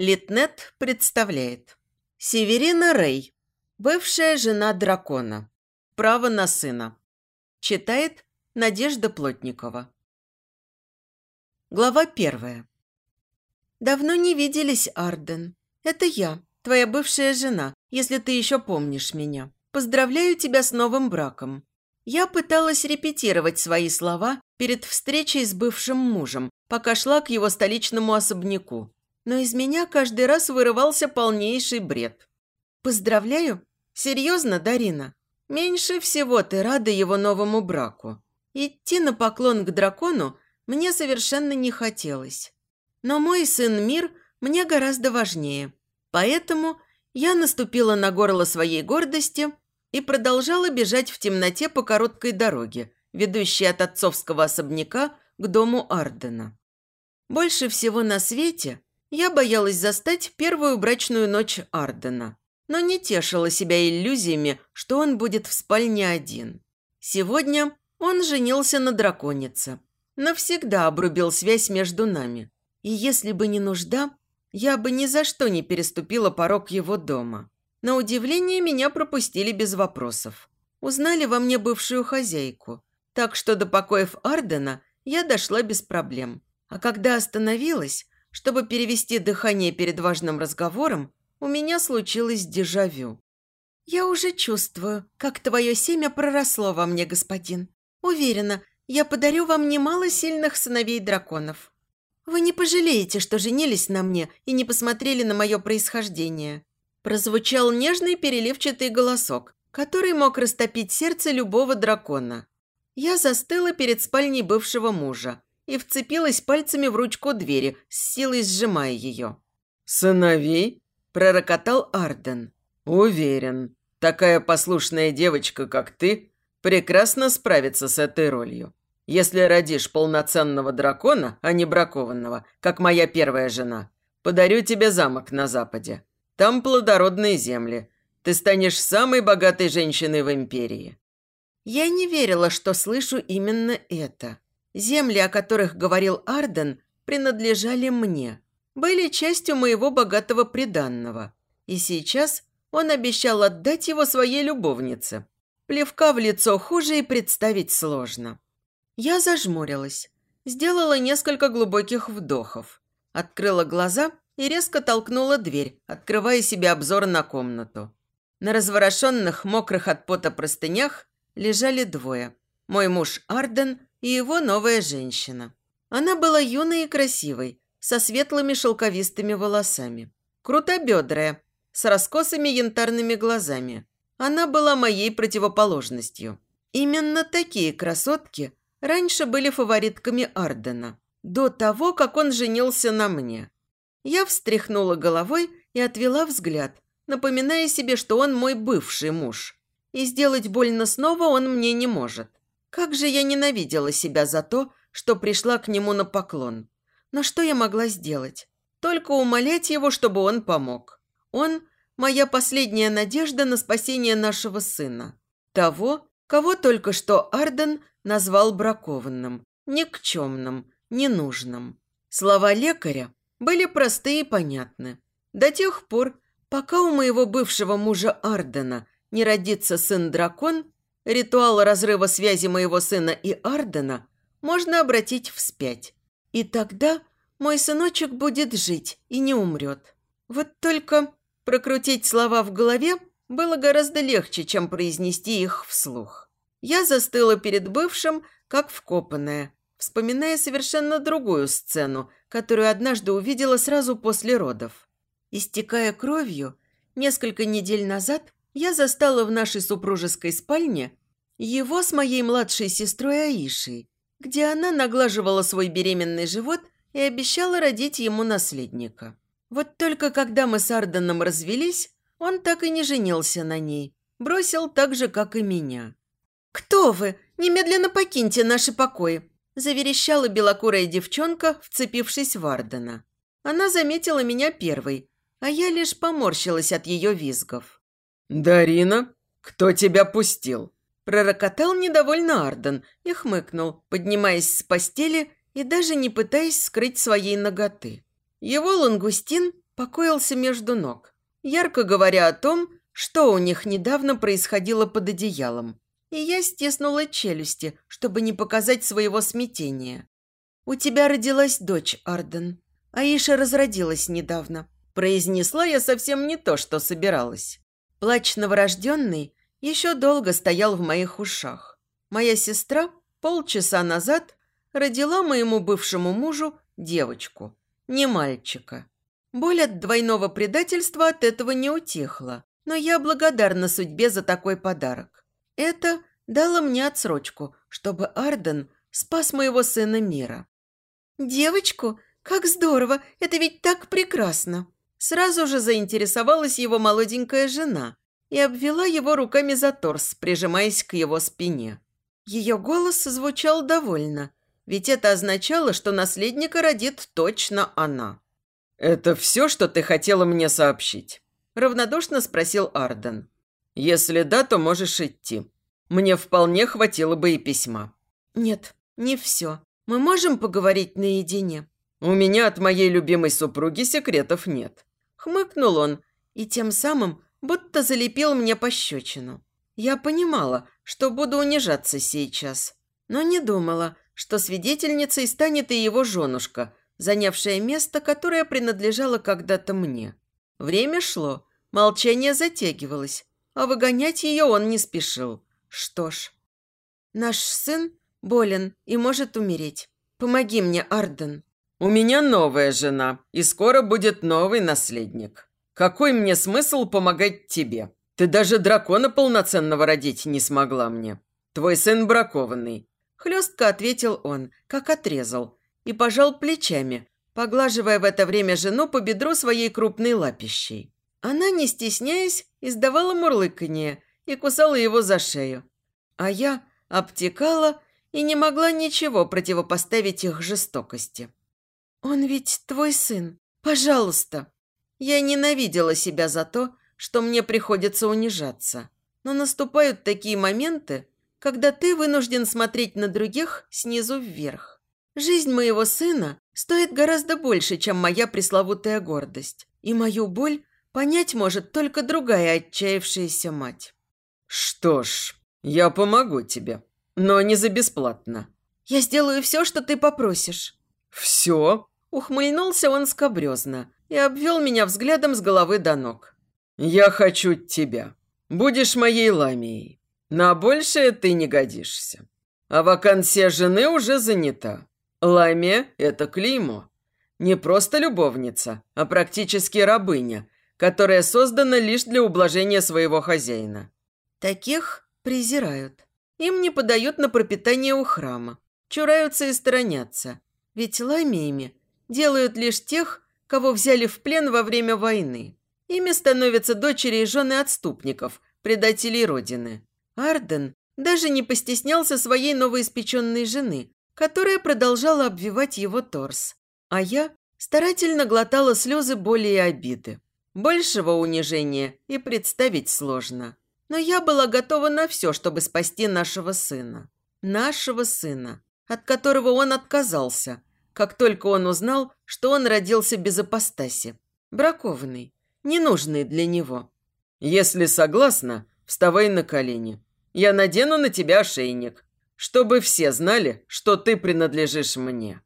Литнет представляет. Северина Рэй, бывшая жена дракона. Право на сына. Читает Надежда Плотникова. Глава первая. «Давно не виделись, Арден. Это я, твоя бывшая жена, если ты еще помнишь меня. Поздравляю тебя с новым браком». Я пыталась репетировать свои слова перед встречей с бывшим мужем, пока шла к его столичному особняку но из меня каждый раз вырывался полнейший бред. «Поздравляю? Серьезно, Дарина? Меньше всего ты рада его новому браку. Идти на поклон к дракону мне совершенно не хотелось. Но мой сын Мир мне гораздо важнее. Поэтому я наступила на горло своей гордости и продолжала бежать в темноте по короткой дороге, ведущей от отцовского особняка к дому Ардена. Больше всего на свете я боялась застать первую брачную ночь Ардена, но не тешила себя иллюзиями, что он будет в спальне один. Сегодня он женился на драконице. Навсегда обрубил связь между нами. И если бы не нужда, я бы ни за что не переступила порог его дома. На удивление меня пропустили без вопросов. Узнали во мне бывшую хозяйку. Так что до покоев Ардена я дошла без проблем. А когда остановилась, чтобы перевести дыхание перед важным разговором, у меня случилось дежавю. «Я уже чувствую, как твое семя проросло во мне, господин. Уверена, я подарю вам немало сильных сыновей драконов. Вы не пожалеете, что женились на мне и не посмотрели на мое происхождение». Прозвучал нежный переливчатый голосок, который мог растопить сердце любого дракона. Я застыла перед спальней бывшего мужа, и вцепилась пальцами в ручку двери, с силой сжимая ее. «Сыновей?» – пророкотал Арден. «Уверен, такая послушная девочка, как ты, прекрасно справится с этой ролью. Если родишь полноценного дракона, а не бракованного, как моя первая жена, подарю тебе замок на западе. Там плодородные земли. Ты станешь самой богатой женщиной в империи». Я не верила, что слышу именно это. Земли, о которых говорил Арден, принадлежали мне, были частью моего богатого приданного. И сейчас он обещал отдать его своей любовнице. Плевка в лицо хуже и представить сложно. Я зажмурилась, сделала несколько глубоких вдохов, открыла глаза и резко толкнула дверь, открывая себе обзор на комнату. На разворошенных, мокрых от пота простынях лежали двое. Мой муж Арден и его новая женщина. Она была юной и красивой, со светлыми шелковистыми волосами. Крутобедрая, с раскосыми янтарными глазами. Она была моей противоположностью. Именно такие красотки раньше были фаворитками Ардена, до того, как он женился на мне. Я встряхнула головой и отвела взгляд, напоминая себе, что он мой бывший муж. И сделать больно снова он мне не может. Как же я ненавидела себя за то, что пришла к нему на поклон. Но что я могла сделать? Только умолять его, чтобы он помог. Он – моя последняя надежда на спасение нашего сына. Того, кого только что Арден назвал бракованным, никчемным, ненужным. Слова лекаря были просты и понятны. До тех пор, пока у моего бывшего мужа Ардена не родится сын-дракон, Ритуал разрыва связи моего сына и Ардена можно обратить вспять. И тогда мой сыночек будет жить и не умрет. Вот только прокрутить слова в голове было гораздо легче, чем произнести их вслух. Я застыла перед бывшим, как вкопанная, вспоминая совершенно другую сцену, которую однажды увидела сразу после родов. Истекая кровью, несколько недель назад я застала в нашей супружеской спальне его с моей младшей сестрой Аишей, где она наглаживала свой беременный живот и обещала родить ему наследника. Вот только когда мы с Арденом развелись, он так и не женился на ней, бросил так же, как и меня. «Кто вы? Немедленно покиньте наши покои!» заверещала белокурая девчонка, вцепившись в Ардена. Она заметила меня первой, а я лишь поморщилась от ее визгов. «Дарина, кто тебя пустил?» Пророкотал недовольно Арден и хмыкнул, поднимаясь с постели и даже не пытаясь скрыть своей ноготы. Его лангустин покоился между ног, ярко говоря о том, что у них недавно происходило под одеялом. И я стеснула челюсти, чтобы не показать своего смятения. «У тебя родилась дочь, Арден. Аиша разродилась недавно», – произнесла я совсем не то, что собиралась. Плач новорожденный еще долго стоял в моих ушах. Моя сестра полчаса назад родила моему бывшему мужу девочку, не мальчика. Боль от двойного предательства от этого не утихла, но я благодарна судьбе за такой подарок. Это дало мне отсрочку, чтобы Арден спас моего сына мира. «Девочку? Как здорово! Это ведь так прекрасно!» Сразу же заинтересовалась его молоденькая жена и обвела его руками за торс, прижимаясь к его спине. Ее голос звучал довольно, ведь это означало, что наследника родит точно она. «Это все, что ты хотела мне сообщить?» – равнодушно спросил Арден. «Если да, то можешь идти. Мне вполне хватило бы и письма». «Нет, не все. Мы можем поговорить наедине?» «У меня от моей любимой супруги секретов нет». Хмыкнул он и тем самым будто залепил мне пощечину. Я понимала, что буду унижаться сейчас, но не думала, что свидетельницей станет и его женушка, занявшая место, которое принадлежало когда-то мне. Время шло, молчание затягивалось, а выгонять ее он не спешил. Что ж, наш сын болен и может умереть. Помоги мне, Арден. У меня новая жена, и скоро будет новый наследник. Какой мне смысл помогать тебе? Ты даже дракона полноценного родить не смогла мне. Твой сын бракованный. Хлестко ответил он, как отрезал, и пожал плечами, поглаживая в это время жену по бедру своей крупной лапищей. Она, не стесняясь, издавала мурлыканье и кусала его за шею. А я обтекала и не могла ничего противопоставить их жестокости. «Он ведь твой сын. Пожалуйста!» Я ненавидела себя за то, что мне приходится унижаться. Но наступают такие моменты, когда ты вынужден смотреть на других снизу вверх. Жизнь моего сына стоит гораздо больше, чем моя пресловутая гордость. И мою боль понять может только другая отчаявшаяся мать. «Что ж, я помогу тебе, но не за бесплатно». «Я сделаю все, что ты попросишь». «Все?» Ухмыльнулся он скобрезно и обвел меня взглядом с головы до ног. «Я хочу тебя. Будешь моей ламией. На большее ты не годишься. А вакансия жены уже занята. Ламия – это клеймо. Не просто любовница, а практически рабыня, которая создана лишь для ублажения своего хозяина. Таких презирают. Им не подают на пропитание у храма. Чураются и сторонятся. Ведь ламиями делают лишь тех, кого взяли в плен во время войны. Ими становятся дочери и жены отступников, предателей Родины. Арден даже не постеснялся своей новоиспеченной жены, которая продолжала обвивать его торс. А я старательно глотала слезы боли и обиды. Большего унижения и представить сложно. Но я была готова на все, чтобы спасти нашего сына. Нашего сына, от которого он отказался, как только он узнал, что он родился без апостаси. Бракованный ненужные для него. Если согласна, вставай на колени. Я надену на тебя ошейник, чтобы все знали, что ты принадлежишь мне».